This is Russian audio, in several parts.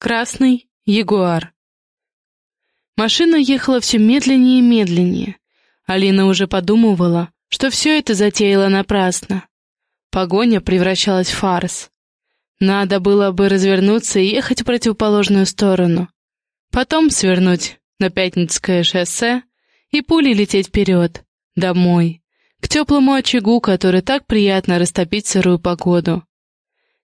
Красный Ягуар. Машина ехала все медленнее и медленнее. Алина уже подумывала, что все это затеяла напрасно. Погоня превращалась в фарс. Надо было бы развернуться и ехать в противоположную сторону. Потом свернуть на Пятницкое шоссе и пулей лететь вперед, домой, к теплому очагу, который так приятно растопить сырую погоду.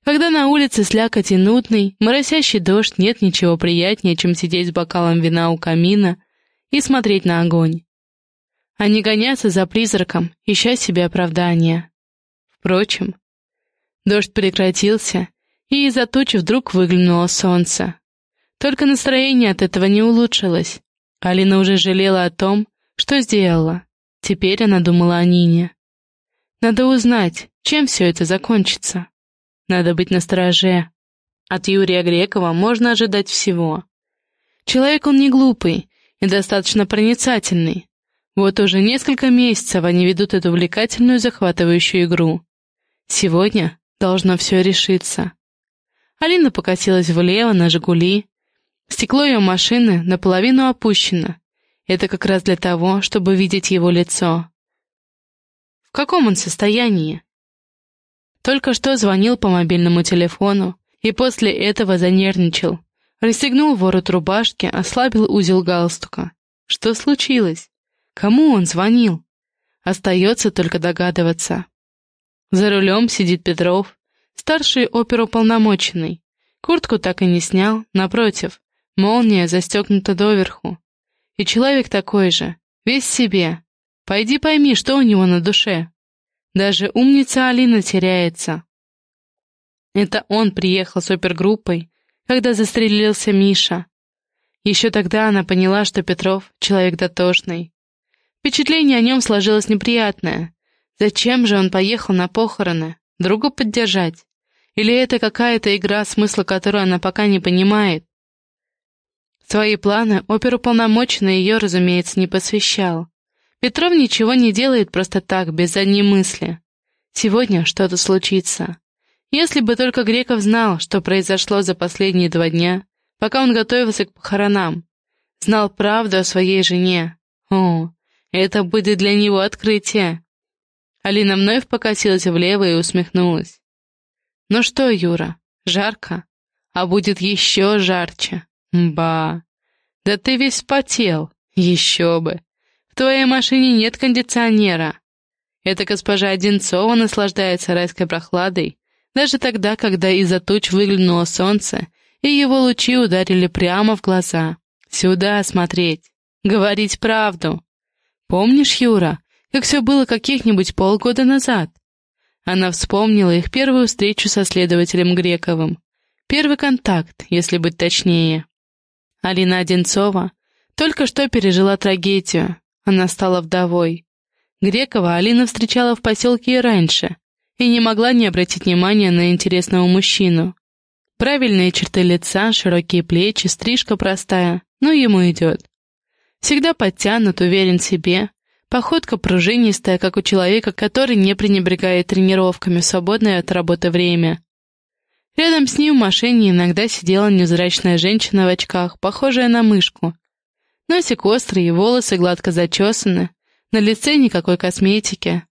Когда на улице слякоть и нудный, моросящий дождь, нет ничего приятнее, чем сидеть с бокалом вина у камина и смотреть на огонь. А не гоняться за призраком, ища себе оправдания. Впрочем, дождь прекратился, и из-за тучи вдруг выглянуло солнце. Только настроение от этого не улучшилось. Алина уже жалела о том, что сделала. Теперь она думала о Нине. Надо узнать, чем все это закончится. Надо быть настороже. От Юрия Грекова можно ожидать всего. Человек он не глупый и достаточно проницательный. Вот уже несколько месяцев они ведут эту увлекательную захватывающую игру. Сегодня должно все решиться. Алина покатилась влево на «Жигули». Стекло ее машины наполовину опущено. Это как раз для того, чтобы видеть его лицо. В каком он состоянии? Только что звонил по мобильному телефону и после этого занервничал. Расстегнул ворот рубашки, ослабил узел галстука. Что случилось? Кому он звонил? Остается только догадываться. За рулем сидит Петров, старший оперуполномоченный. Куртку так и не снял, напротив, молния застегнута доверху. И человек такой же, весь себе. Пойди пойми, что у него на душе. Даже умница Алина теряется. Это он приехал с опергруппой, когда застрелился Миша. Еще тогда она поняла, что Петров — человек дотошный. Впечатление о нем сложилось неприятное. Зачем же он поехал на похороны? Другу поддержать? Или это какая-то игра, смысла которой она пока не понимает? Свои планы оперуполномоченный ее, разумеется, не посвящал. Петров ничего не делает просто так, без задней мысли. Сегодня что-то случится. Если бы только Греков знал, что произошло за последние два дня, пока он готовился к похоронам, знал правду о своей жене. О, это будет для него открытие. Алина вновь покатилась влево и усмехнулась. «Ну что, Юра, жарко? А будет еще жарче. Ба! Да ты весь потел, еще бы. Твоей машине нет кондиционера. Эта госпожа Одинцова наслаждается райской прохладой, даже тогда, когда из-за туч выглянуло солнце, и его лучи ударили прямо в глаза. Сюда смотреть, говорить правду. Помнишь, Юра, как все было каких-нибудь полгода назад? Она вспомнила их первую встречу со следователем Грековым. Первый контакт, если быть точнее. Алина Одинцова только что пережила трагедию, она стала вдовой. Грекова Алина встречала в поселке и раньше, и не могла не обратить внимания на интересного мужчину. Правильные черты лица, широкие плечи, стрижка простая, но ему идет. Всегда подтянут, уверен в себе, походка пружинистая, как у человека, который не пренебрегает тренировками в свободное от работы время. Рядом с ним в машине иногда сидела невзрачная женщина в очках, похожая на мышку, Носик острый, волосы гладко зачесаны, на лице никакой косметики.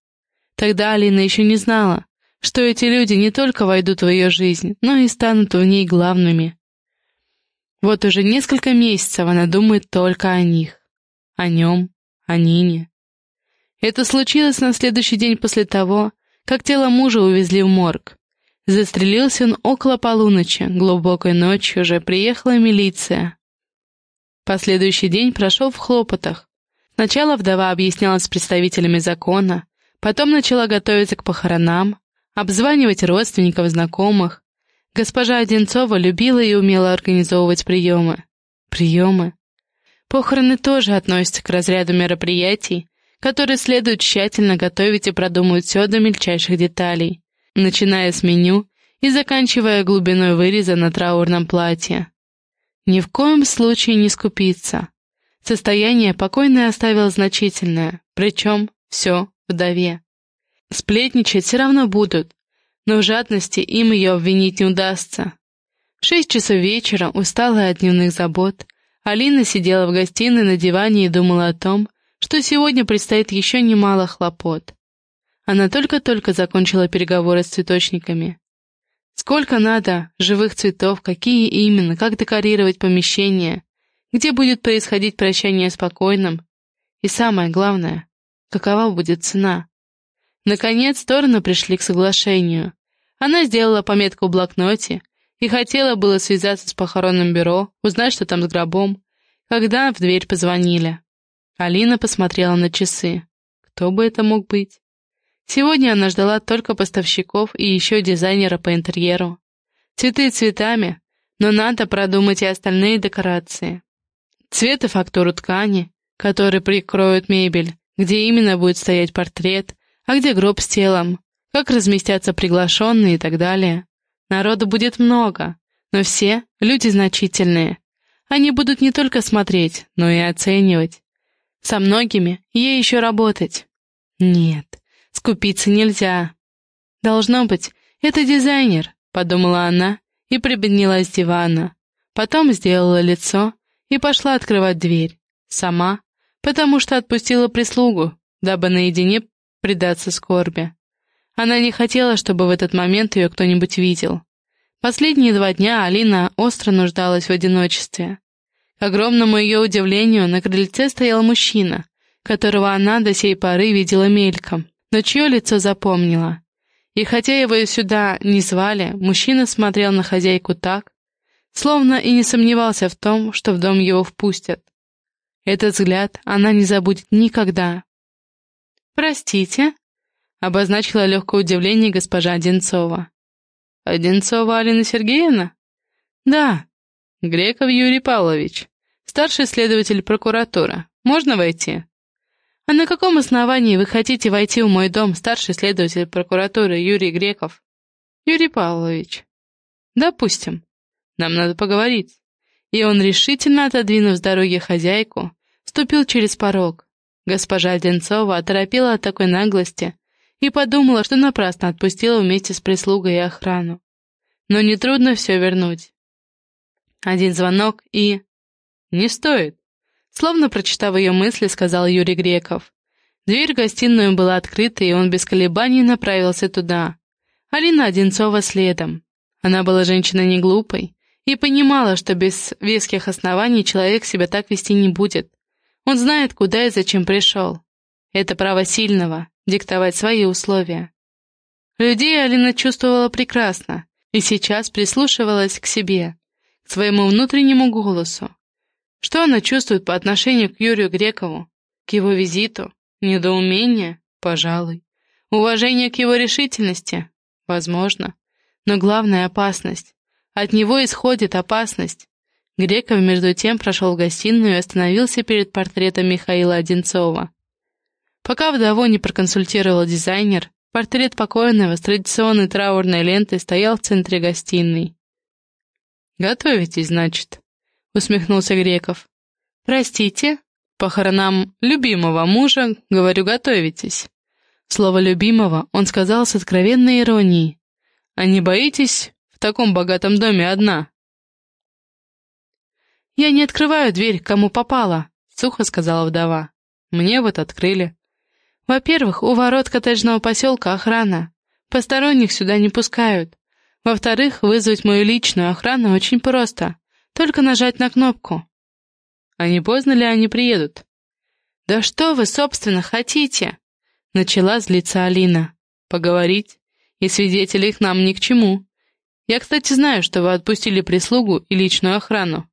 Тогда Алина еще не знала, что эти люди не только войдут в ее жизнь, но и станут в ней главными. Вот уже несколько месяцев она думает только о них, о нем, о Нине. Это случилось на следующий день после того, как тело мужа увезли в морг. Застрелился он около полуночи, глубокой ночью уже приехала милиция. Последующий день прошел в хлопотах. Сначала вдова объяснялась с представителями закона, потом начала готовиться к похоронам, обзванивать родственников, знакомых. Госпожа Одинцова любила и умела организовывать приемы. Приемы. Похороны тоже относятся к разряду мероприятий, которые следует тщательно готовить и продумывать все до мельчайших деталей, начиная с меню и заканчивая глубиной выреза на траурном платье. Ни в коем случае не скупиться. Состояние покойной оставил значительное, причем все вдове. Сплетничать все равно будут, но в жадности им ее обвинить не удастся. В шесть часов вечера, усталая от дневных забот, Алина сидела в гостиной на диване и думала о том, что сегодня предстоит еще немало хлопот. Она только-только закончила переговоры с цветочниками. Сколько надо живых цветов, какие именно, как декорировать помещение, где будет происходить прощание спокойным, и самое главное, какова будет цена. Наконец, стороны пришли к соглашению. Она сделала пометку в блокноте и хотела было связаться с похоронным бюро, узнать, что там с гробом, когда в дверь позвонили. Алина посмотрела на часы. Кто бы это мог быть? Сегодня она ждала только поставщиков и еще дизайнера по интерьеру. Цветы цветами, но надо продумать и остальные декорации. Цвет и фактуру ткани, которые прикроют мебель, где именно будет стоять портрет, а где гроб с телом, как разместятся приглашенные и так далее. Народу будет много, но все люди значительные. Они будут не только смотреть, но и оценивать. Со многими ей еще работать. Нет, скупиться нельзя. Должно быть, это дизайнер, подумала она и прибеднилась с дивана. Потом сделала лицо и пошла открывать дверь. Сама, потому что отпустила прислугу, дабы наедине предаться скорби. Она не хотела, чтобы в этот момент ее кто-нибудь видел. Последние два дня Алина остро нуждалась в одиночестве. К огромному ее удивлению, на крыльце стоял мужчина, которого она до сей поры видела мельком, но чье лицо запомнила. И хотя его сюда не звали, мужчина смотрел на хозяйку так, словно и не сомневался в том, что в дом его впустят. Этот взгляд она не забудет никогда. «Простите», — обозначила легкое удивление госпожа Одинцова. «Одинцова Алина Сергеевна?» «Да». «Греков Юрий Павлович, старший следователь прокуратуры. Можно войти?» «А на каком основании вы хотите войти в мой дом, старший следователь прокуратуры Юрий Греков?» «Юрий Павлович». «Допустим. Нам надо поговорить». И он, решительно отодвинув с дороги хозяйку, ступил через порог. Госпожа Одинцова оторопела от такой наглости и подумала, что напрасно отпустила вместе с прислугой и охрану. Но нетрудно все вернуть. Один звонок и... «Не стоит», словно прочитав ее мысли, сказал Юрий Греков. Дверь в гостиную была открыта, и он без колебаний направился туда. Алина Одинцова следом. Она была женщиной не глупой и понимала, что без веских оснований человек себя так вести не будет. Он знает, куда и зачем пришел. Это право сильного — диктовать свои условия. Людей Алина чувствовала прекрасно и сейчас прислушивалась к себе, к своему внутреннему голосу. Что она чувствует по отношению к Юрию Грекову, к его визиту? Недоумение? Пожалуй. Уважение к его решительности? Возможно. Но главная опасность. От него исходит опасность. Греков, между тем, прошел в гостиную и остановился перед портретом Михаила Одинцова. Пока вдову не проконсультировал дизайнер, портрет покойного с традиционной траурной лентой стоял в центре гостиной. «Готовитесь, значит?» — усмехнулся Греков. «Простите, похоронам любимого мужа, говорю, готовитесь». Слово «любимого» он сказал с откровенной иронией. «А не боитесь в таком богатом доме одна?» «Я не открываю дверь, кому попало», — сухо сказала вдова. «Мне вот открыли». «Во-первых, у ворот коттеджного поселка охрана. Посторонних сюда не пускают. Во-вторых, вызвать мою личную охрану очень просто. Только нажать на кнопку». «А не поздно ли они приедут?» «Да что вы, собственно, хотите?» Начала злиться Алина. «Поговорить? И свидетели к нам ни к чему. Я, кстати, знаю, что вы отпустили прислугу и личную охрану.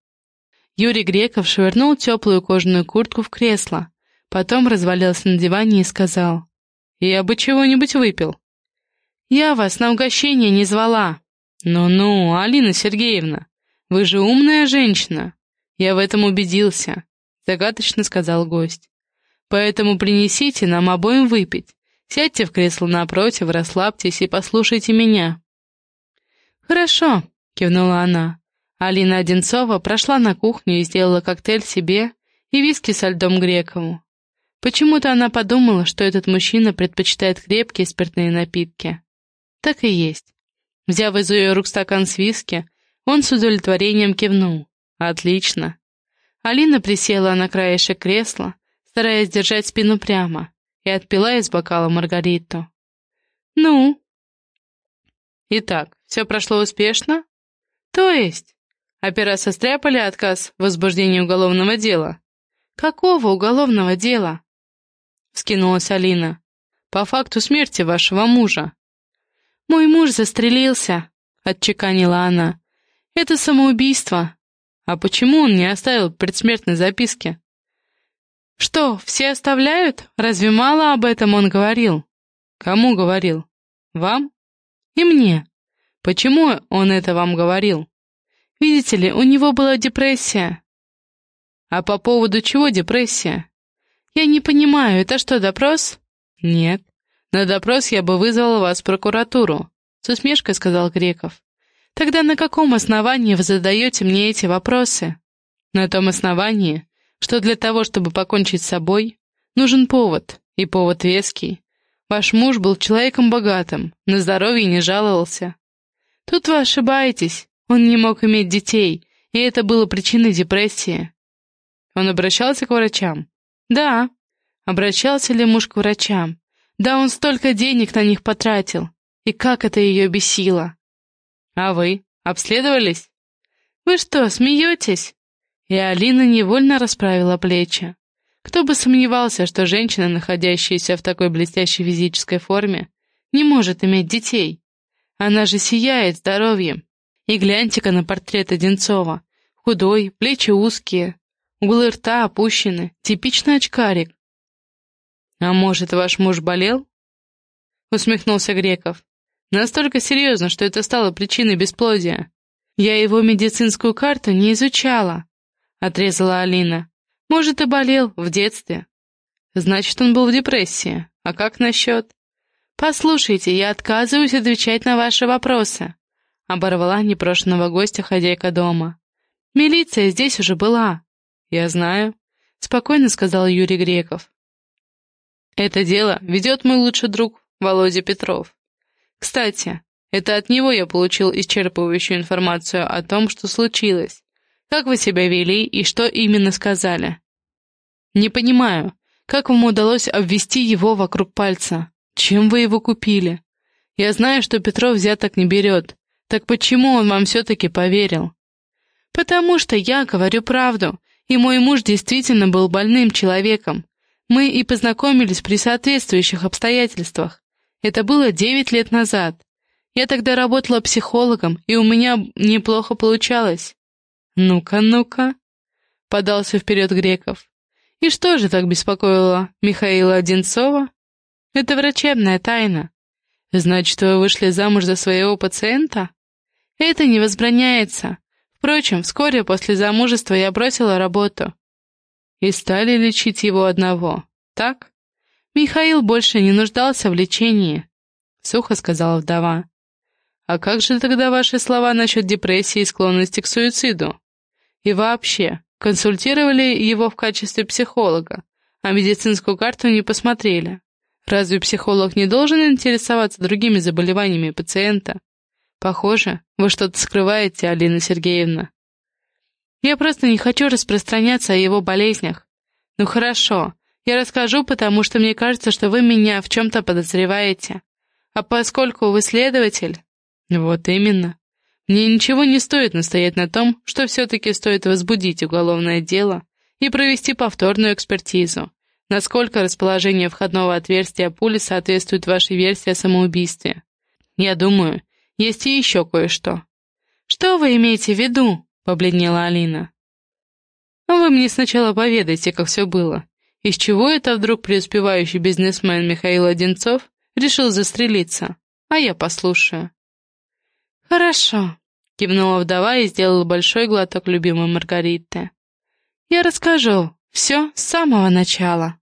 Юрий Греков швырнул теплую кожаную куртку в кресло, потом развалился на диване и сказал, «Я бы чего-нибудь выпил». «Я вас на угощение не звала». «Ну-ну, Алина Сергеевна, вы же умная женщина». «Я в этом убедился», — загадочно сказал гость. «Поэтому принесите нам обоим выпить. Сядьте в кресло напротив, расслабьтесь и послушайте меня». «Хорошо», — кивнула она. Алина Одинцова прошла на кухню и сделала коктейль себе и виски со льдом Грекову. Почему-то она подумала, что этот мужчина предпочитает крепкие спиртные напитки. Так и есть. Взяв из ее рук стакан с виски, Он с удовлетворением кивнул. «Отлично». Алина присела на краешек кресла, стараясь держать спину прямо, и отпила из бокала Маргариту. «Ну?» «Итак, все прошло успешно?» «То есть?» Опера состряпали отказ в возбуждении уголовного дела. «Какого уголовного дела?» — вскинулась Алина. «По факту смерти вашего мужа». «Мой муж застрелился», — отчеканила она. «Это самоубийство». «А почему он не оставил предсмертной записки?» «Что, все оставляют? Разве мало об этом он говорил?» «Кому говорил? Вам?» «И мне». «Почему он это вам говорил?» «Видите ли, у него была депрессия». «А по поводу чего депрессия?» «Я не понимаю, это что, допрос?» «Нет. На допрос я бы вызвала вас в прокуратуру», — с усмешкой сказал Греков. «Тогда на каком основании вы задаете мне эти вопросы?» «На том основании, что для того, чтобы покончить с собой, нужен повод, и повод веский. Ваш муж был человеком богатым, на здоровье не жаловался. Тут вы ошибаетесь, он не мог иметь детей, и это было причиной депрессии. Он обращался к врачам? Да. Обращался ли муж к врачам? Да он столько денег на них потратил. И как это ее бесило. А вы? Обследовались? Вы что, смеетесь? И Алина невольно расправила плечи. Кто бы сомневался, что женщина, находящаяся в такой блестящей физической форме, не может иметь детей. Она же сияет здоровьем. И гляньте-ка на портрет Одинцова. Худой, плечи узкие, углы рта опущены, типичный очкарик. «А может, ваш муж болел?» Усмехнулся Греков. «Настолько серьезно, что это стало причиной бесплодия. Я его медицинскую карту не изучала, — отрезала Алина. «Может, и болел в детстве». «Значит, он был в депрессии. А как насчет...» «Послушайте, я отказываюсь отвечать на ваши вопросы», — оборвала непрошенного гостя хозяйка дома. «Милиция здесь уже была». «Я знаю», — спокойно сказал Юрий Греков. «Это дело ведет мой лучший друг Володя Петров. Кстати, это от него я получил исчерпывающую информацию о том, что случилось. Как вы себя вели и что именно сказали? Не понимаю, как вам удалось обвести его вокруг пальца? Чем вы его купили? Я знаю, что Петров взяток не берет. Так почему он вам все-таки поверил? Потому что я говорю правду, и мой муж действительно был больным человеком. Мы и познакомились при соответствующих обстоятельствах. Это было девять лет назад. Я тогда работала психологом, и у меня неплохо получалось. «Ну-ка, ну-ка», — подался вперед Греков. «И что же так беспокоило Михаила Одинцова?» «Это врачебная тайна. Значит, вы вышли замуж за своего пациента?» «Это не возбраняется. Впрочем, вскоре после замужества я бросила работу. И стали лечить его одного, так?» «Михаил больше не нуждался в лечении», — сухо сказала вдова. «А как же тогда ваши слова насчет депрессии и склонности к суициду?» И вообще, консультировали его в качестве психолога, а медицинскую карту не посмотрели. Разве психолог не должен интересоваться другими заболеваниями пациента? Похоже, вы что-то скрываете, Алина Сергеевна. Я просто не хочу распространяться о его болезнях. Ну хорошо, я расскажу, потому что мне кажется, что вы меня в чем-то подозреваете. А поскольку вы следователь... Вот именно. Мне ничего не стоит настоять на том, что все-таки стоит возбудить уголовное дело и провести повторную экспертизу, насколько расположение входного отверстия пули соответствует вашей версии о самоубийстве. Я думаю, есть и еще кое-что. «Что вы имеете в виду?» — побледнела Алина. «Вы мне сначала поведайте, как все было. Из чего это вдруг преуспевающий бизнесмен Михаил Одинцов решил застрелиться? А я послушаю». «Хорошо», Кивнула вдова и сделала большой глоток любимой Маргариты. «Я расскажу все с самого начала».